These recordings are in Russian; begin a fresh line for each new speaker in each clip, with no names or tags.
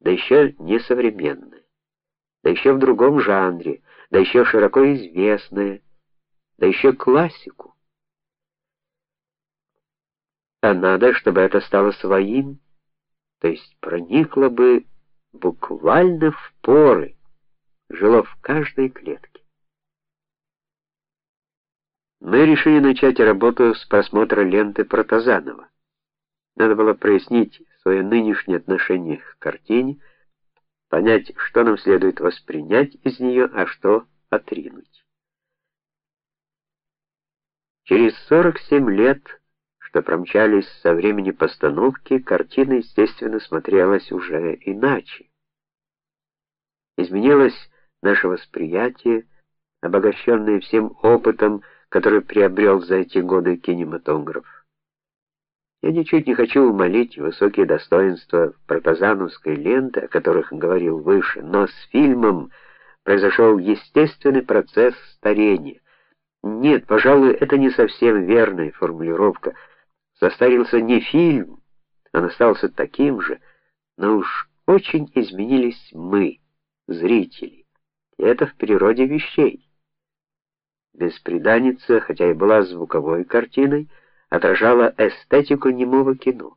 да еще несовременное, да еще в другом жанре, да еще широко известное, да еще классику. А надо, чтобы это стало своим, то есть проникло бы буквально в поры, жило в каждой клетке. Мы решили начать работу с просмотра ленты Протазанова. Надо было прояснить свое нынешнее отношение к картине, понять, что нам следует воспринять из нее, а что отринуть. Через 47 лет, что промчались со времени постановки, картина, естественно, смотрелась уже иначе. Изменилось наше восприятие, обогащенное всем опытом, который приобрел за эти годы кинематограф. Я ничуть не хочу умолить высокие достоинства протазановской ленты, о которых говорил выше, но с фильмом произошел естественный процесс старения. Нет, пожалуй, это не совсем верная формулировка. Состарился не фильм, он остался таким же, но уж очень изменились мы, зрители. И это в природе вещей. Бесприданница, хотя и была звуковой картиной, отражала эстетику немого кино.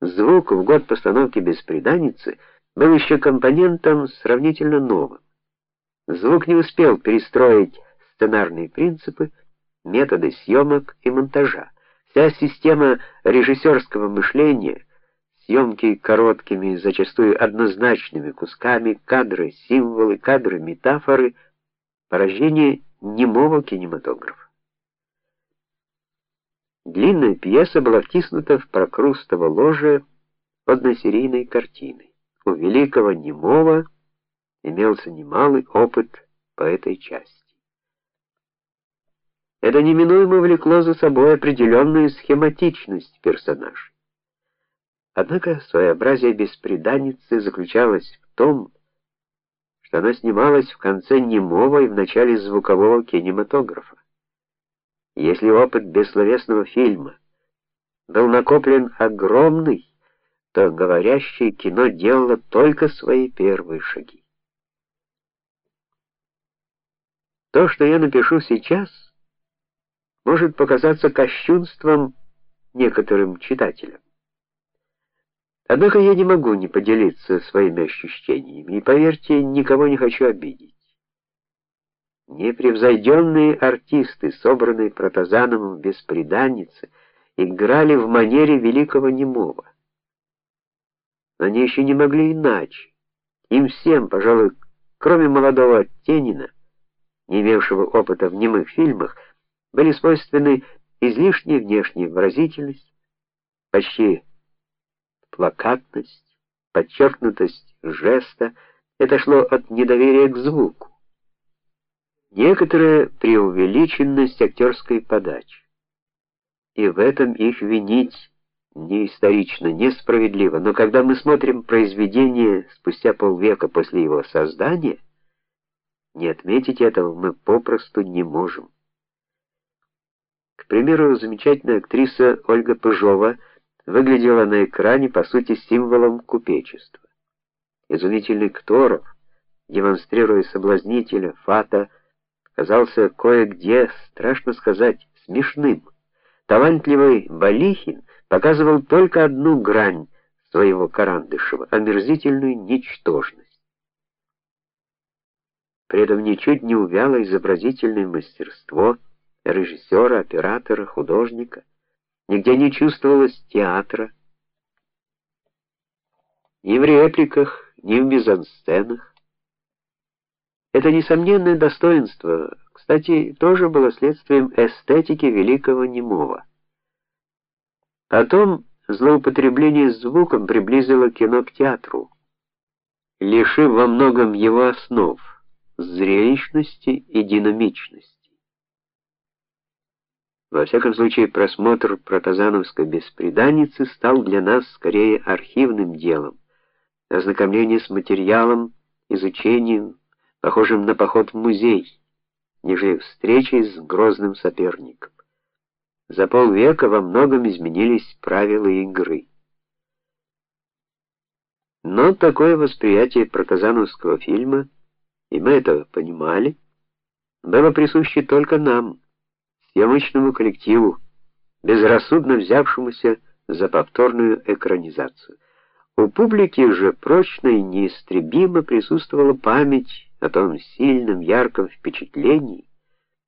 Звук в год постановки Бесприданницы был еще компонентом сравнительно новым. Звук не успел перестроить сценарные принципы, методы съемок и монтажа. Вся система режиссерского мышления, съемки короткими, зачастую однозначными кусками, кадры, символы, кадры, метафоры, порождение немого кинематографа. Длинная пьеса была втиснута в прокрустово ложе односерийной картины. У великого немого имелся немалый опыт по этой части. Это неминуемо влекло за собой определенную схематичность персонажей. Однако своеобразие бесприданницы заключалось в том, что она снималась в конце немого и в начале звукового кинематографа. Если опыт бессловесного фильма был накоплен огромный, то говорящее кино делало только свои первые шаги. То, что я напишу сейчас, может показаться кощунством некоторым читателям. Однако я не могу не поделиться своими ощущениями, и поверьте, никого не хочу обидеть. Непревзойденные артисты, собранные Протазановым в бесприданнице, играли в манере великого немого. Но они еще не могли иначе. Им всем, пожалуй, кроме молодого Тенина, не имевшего опыта в немых фильмах, были свойственны излишняя внешняя выразительность, почти плакатность, подчеркнутость жеста. Это шло от недоверия к звуку некоторая преувеличенность актерской подачи. И в этом их винить не исторично, несправедливо, но когда мы смотрим произведение спустя полвека после его создания, не отметить этого мы попросту не можем. К примеру, замечательная актриса Ольга Пыжова выглядела на экране по сути символом купечества. Изумительный Кторов, демонстрируя соблазнителя Фата, казался кое-где, страшно сказать, смешным. Талантливый Балихин показывал только одну грань своего Карандышева омерзительную ничтожность. При этом ничуть не увяло изобразительное мастерство режиссера, оператора, художника. Нигде не чувствовалось театра. Ни в репликах, ни в мизансценах. Это несомненное достоинство, кстати, тоже было следствием эстетики великого немого. Потом злоупотребление звуком приблизило кино к театру, лишив во многом его основ зрелищности и динамичности. Во всяком случае, просмотр протазановской бесприданницы стал для нас скорее архивным делом, ознакомление с материалом, изучением похожим на поход в музей, нежели встречей с грозным соперником. За полвека во многом изменились правила игры. Но такое восприятие проказановского фильма, и мы это понимали, было присуще только нам, съемочному коллективу, безрассудно взявшемуся за повторную экранизацию. У публики же прочно и неистребимо присутствовала память о том сильном, ярком впечатлении,